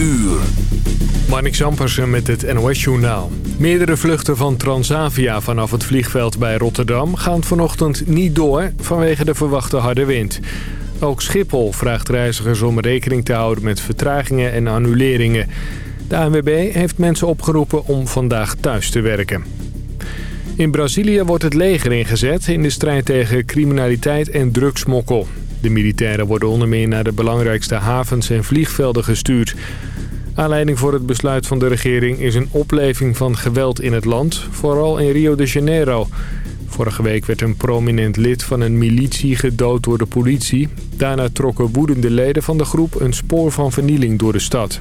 uur. Marnik Zampersen met het NOS-journaal. Meerdere vluchten van Transavia vanaf het vliegveld bij Rotterdam... gaan vanochtend niet door vanwege de verwachte harde wind. Ook Schiphol vraagt reizigers om rekening te houden met vertragingen en annuleringen. De ANWB heeft mensen opgeroepen om vandaag thuis te werken. In Brazilië wordt het leger ingezet in de strijd tegen criminaliteit en drugsmokkel. De militairen worden onder meer naar de belangrijkste havens en vliegvelden gestuurd. Aanleiding voor het besluit van de regering is een opleving van geweld in het land, vooral in Rio de Janeiro. Vorige week werd een prominent lid van een militie gedood door de politie. Daarna trokken woedende leden van de groep een spoor van vernieling door de stad.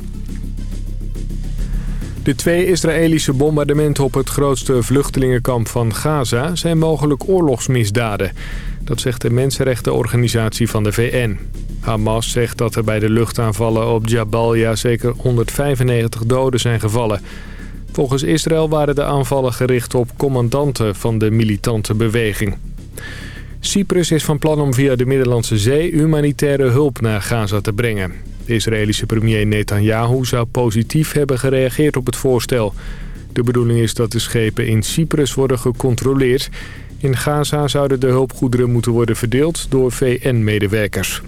De twee Israëlische bombardementen op het grootste vluchtelingenkamp van Gaza zijn mogelijk oorlogsmisdaden. Dat zegt de mensenrechtenorganisatie van de VN. Hamas zegt dat er bij de luchtaanvallen op Jabalia zeker 195 doden zijn gevallen. Volgens Israël waren de aanvallen gericht op commandanten van de militante beweging. Cyprus is van plan om via de Middellandse Zee humanitaire hulp naar Gaza te brengen. De Israëlische premier Netanyahu zou positief hebben gereageerd op het voorstel. De bedoeling is dat de schepen in Cyprus worden gecontroleerd. In Gaza zouden de hulpgoederen moeten worden verdeeld door VN-medewerkers.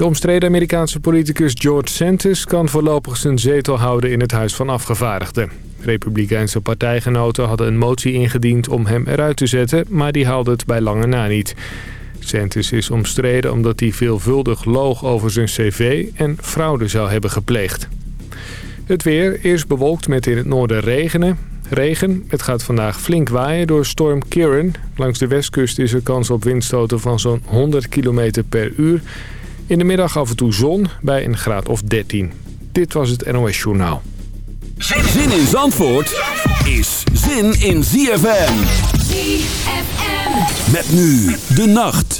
De omstreden Amerikaanse politicus George Santos kan voorlopig zijn zetel houden in het Huis van Afgevaardigden. Republikeinse partijgenoten hadden een motie ingediend om hem eruit te zetten, maar die haalde het bij lange na niet. Santis is omstreden omdat hij veelvuldig loog over zijn cv en fraude zou hebben gepleegd. Het weer is bewolkt met in het noorden regenen. Regen. Het gaat vandaag flink waaien door storm Kieran. Langs de westkust is er kans op windstoten van zo'n 100 km per uur. In de middag af en toe zon bij een graad of 13. Dit was het NOS Journaal. Zin in Zandvoort is zin in ZFM. ZFM. Met nu de nacht.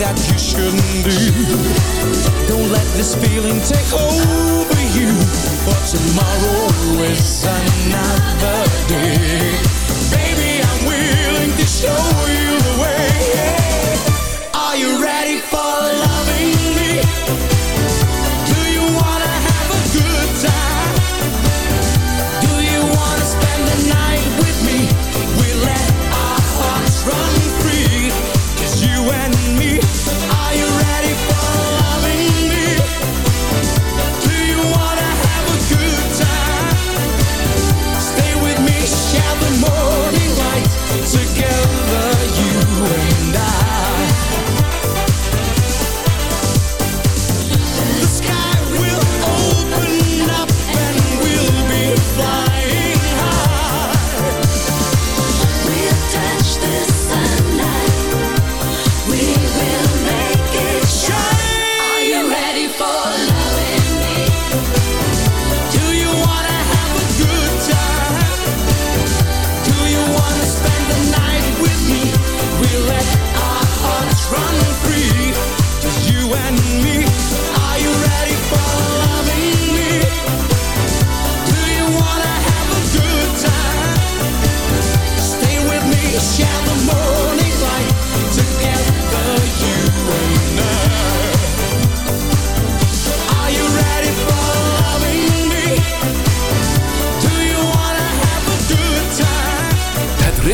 that you shouldn't do. Don't let this feeling take over you. For tomorrow is another day.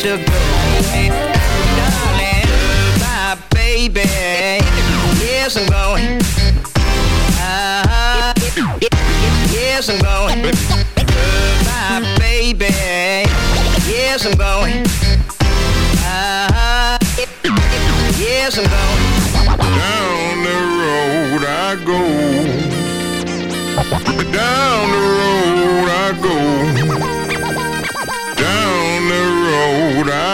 To go. Darling, bye, baby. Yes, I'm going. Uh-huh. Yes, I'm going. Goodbye, baby. Yes, I'm going.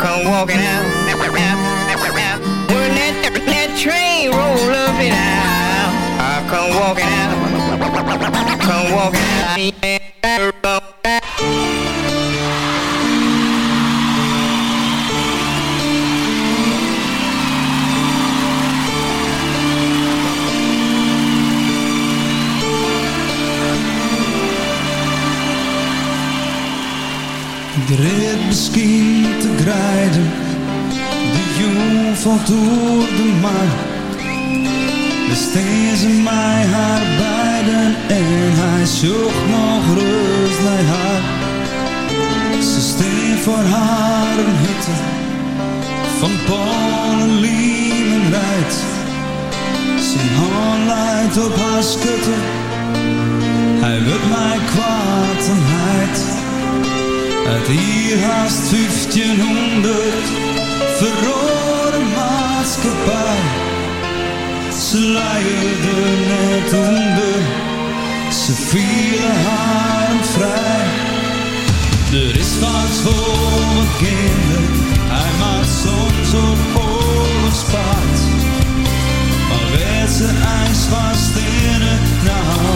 come walking out. When that, that train roll up and out, I come walking out, come walking out. Ik misschien te grijden, de jong valt door de maan. Besteed ze mij haar beiden en hij zocht nog rust naar haar. Ze steen voor haar een hutte van Polen, en rijdt. Zijn hand leidt op haar schutte, hij wil mij kwaad en heid. Het hier haast 1500 verrode maatschappij. Ze leiden net onder, ze vielen haar vrij. Er is vaak voor wat kinderen, hij maakt soms op oorlogspaard. Maar werd ze ijs vast in het, nou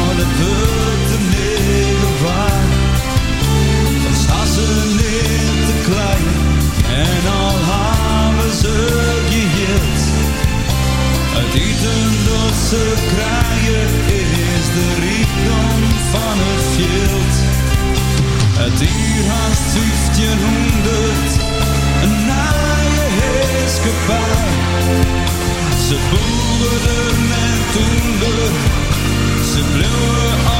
Klein en al hebben ze geheeld. Het eten dat ze krijgen is de rijkdom van het veld. Het uur haast 1500, een naaie heerskepaar. Ze boerden en toender, ze bleven